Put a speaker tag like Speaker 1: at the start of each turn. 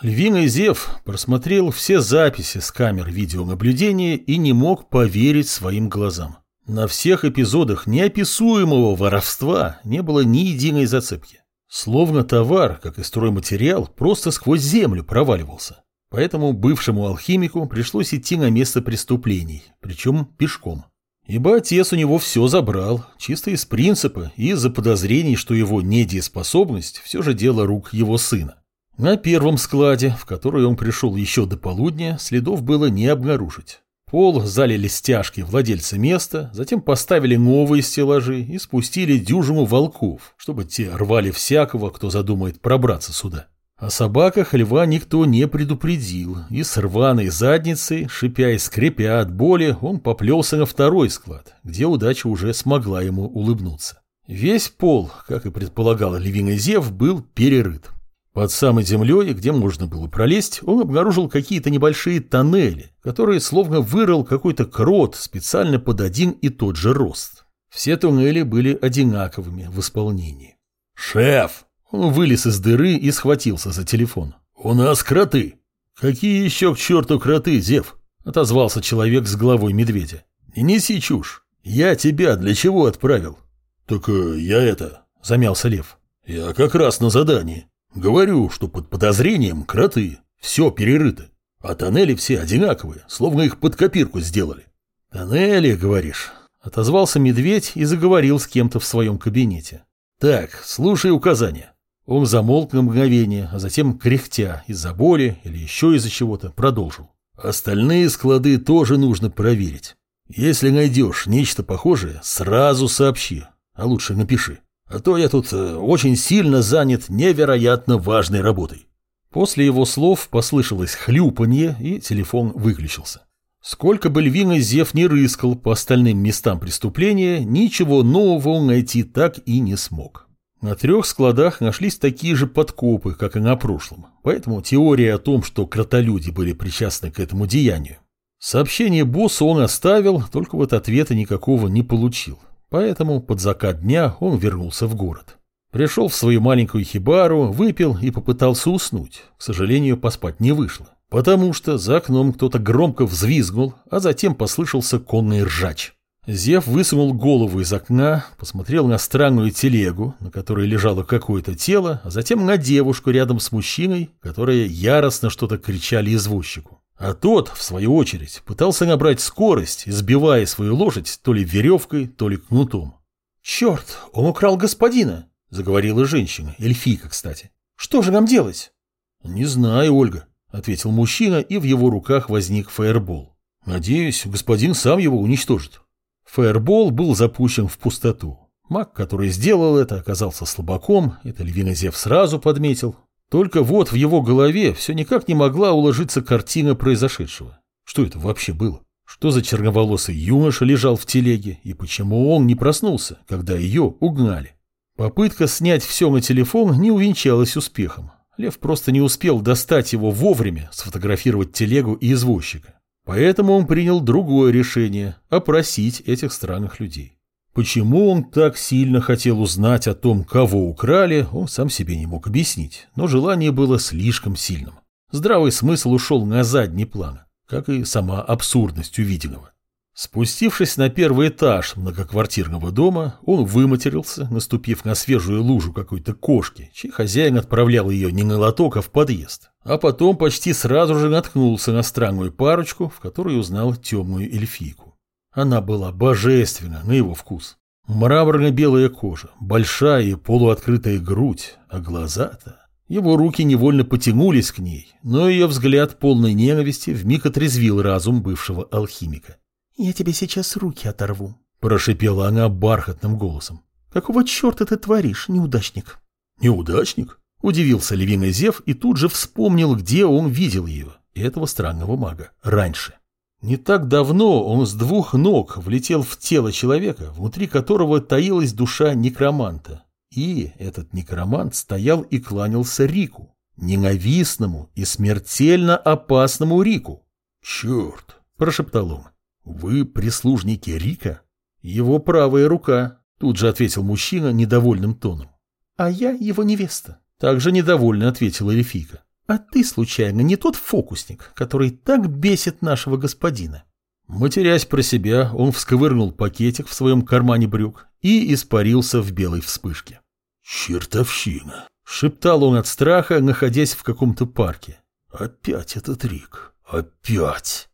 Speaker 1: Львиный Зев просмотрел все записи с камер видеонаблюдения и не мог поверить своим глазам. На всех эпизодах неописуемого воровства не было ни единой зацепки. Словно товар, как и стройматериал, просто сквозь землю проваливался. Поэтому бывшему алхимику пришлось идти на место преступлений, причем пешком. Ибо отец у него все забрал, чисто из принципа и из-за подозрений, что его недееспособность все же дело рук его сына. На первом складе, в который он пришел еще до полудня, следов было не обнаружить. Пол залили стяжки владельца места, затем поставили новые стеллажи и спустили дюжину волков, чтобы те рвали всякого, кто задумает пробраться сюда. О собаках льва никто не предупредил, и с рваной задницей, шипя и скрипя от боли, он поплелся на второй склад, где удача уже смогла ему улыбнуться. Весь пол, как и предполагал львиный зев, был перерыт. Под самой землей, где можно было пролезть, он обнаружил какие-то небольшие тоннели, которые словно вырыл какой-то крот специально под один и тот же рост. Все туннели были одинаковыми в исполнении. «Шеф!» Он вылез из дыры и схватился за телефон. «У нас кроты!» «Какие еще к черту кроты, Зев?» — отозвался человек с головой медведя. «Не неси чушь. Я тебя для чего отправил?» «Так э, я это...» — замялся Лев. «Я как раз на задании. Говорю, что под подозрением кроты. Все перерыто. А тоннели все одинаковые, словно их под копирку сделали. Тоннели, говоришь? Отозвался медведь и заговорил с кем-то в своем кабинете. Так, слушай указания. Он замолк на мгновение, а затем, кряхтя из-за боли или еще из-за чего-то, продолжил. Остальные склады тоже нужно проверить. Если найдешь нечто похожее, сразу сообщи, а лучше напиши. А то я тут э, очень сильно занят невероятно важной работой. После его слов послышалось хлюпанье, и телефон выключился. Сколько бы львиный Зев не рыскал по остальным местам преступления, ничего нового найти так и не смог. На трех складах нашлись такие же подкопы, как и на прошлом, поэтому теория о том, что кротолюди были причастны к этому деянию. Сообщение боссу он оставил, только вот ответа никакого не получил. Поэтому под закат дня он вернулся в город. Пришел в свою маленькую хибару, выпил и попытался уснуть. К сожалению, поспать не вышло. Потому что за окном кто-то громко взвизгнул, а затем послышался конный ржач. Зев высунул голову из окна, посмотрел на странную телегу, на которой лежало какое-то тело, а затем на девушку рядом с мужчиной, которые яростно что-то кричали извозчику. А тот, в свою очередь, пытался набрать скорость, избивая свою лошадь то ли веревкой, то ли кнутом. «Черт, он украл господина!» — заговорила женщина, эльфийка, кстати. «Что же нам делать?» «Не знаю, Ольга», — ответил мужчина, и в его руках возник фаербол. «Надеюсь, господин сам его уничтожит». Фаербол был запущен в пустоту. Маг, который сделал это, оказался слабаком, это Львинозев сразу подметил, только вот в его голове все никак не могла уложиться картина произошедшего. Что это вообще было? Что за черноволосый юноша лежал в телеге, и почему он не проснулся, когда ее угнали? Попытка снять все на телефон не увенчалась успехом. Лев просто не успел достать его вовремя, сфотографировать телегу и извозчика. Поэтому он принял другое решение – опросить этих странных людей. Почему он так сильно хотел узнать о том, кого украли, он сам себе не мог объяснить, но желание было слишком сильным. Здравый смысл ушел на задний план, как и сама абсурдность увиденного. Спустившись на первый этаж многоквартирного дома, он выматерился, наступив на свежую лужу какой-то кошки, чей хозяин отправлял ее не на лоток, а в подъезд. А потом почти сразу же наткнулся на странную парочку, в которой узнал темную эльфийку. Она была божественна на его вкус. Мраморно-белая кожа, большая и полуоткрытая грудь, а глаза-то... Его руки невольно потянулись к ней, но ее взгляд полной ненависти вмиг отрезвил разум бывшего алхимика. «Я тебе сейчас руки оторву», – прошипела она бархатным голосом. «Какого черта ты творишь, неудачник?» «Неудачник?» – удивился львиный Зев и тут же вспомнил, где он видел ее, этого странного мага, раньше. Не так давно он с двух ног влетел в тело человека, внутри которого таилась душа некроманта. И этот некромант стоял и кланялся Рику, ненавистному и смертельно опасному Рику. «Черт!» – прошептал он. «Вы прислужники Рика?» «Его правая рука», – тут же ответил мужчина недовольным тоном. «А я его невеста», – также недовольно ответила эльфийка. А ты, случайно, не тот фокусник, который так бесит нашего господина? Матерясь про себя, он всковырнул пакетик в своем кармане брюк и испарился в белой вспышке. «Чертовщина!» — шептал он от страха, находясь в каком-то парке. «Опять этот Рик! Опять!»